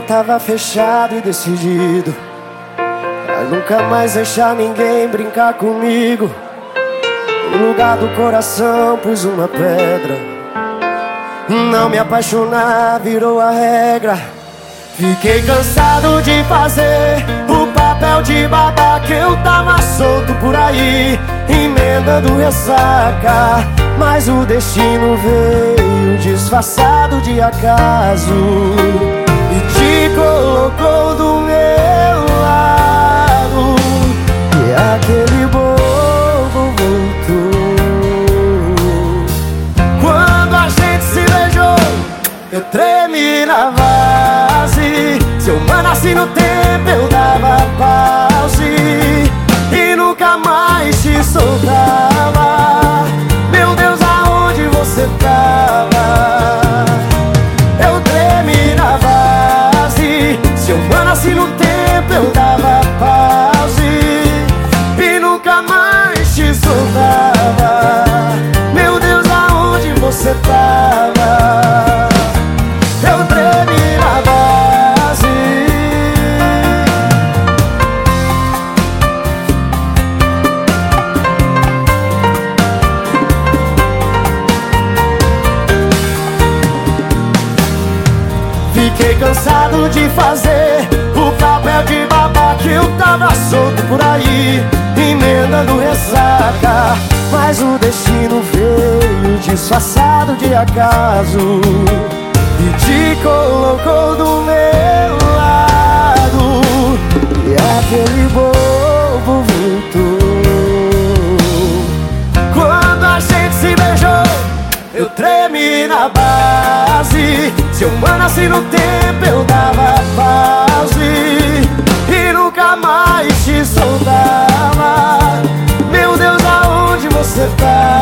tava fechado e decidido. A nunca mais deixar ninguém brincar comigo. No lugar do coração pus uma pedra. Não me apaixonar virou a regra. Fiquei cansado de fazer o papel de Que eu tava solto por aí Emendando ressaca. Mas o destino veio disfarçado de acaso colocou do meu lado E aquele bobo voltou Quando a gente se beijou Eu tremi na base. Se eu manasse no tempo eu dava pause Fiquei cansado de fazer papel de babá que eu tava solto por aí Emendando ressaca. Mas o destino veio disfarçado de acaso E te colocou do meu Se eu manasse no tempo eu dava pause E nunca mais te soltava Meu Deus, aonde você tá?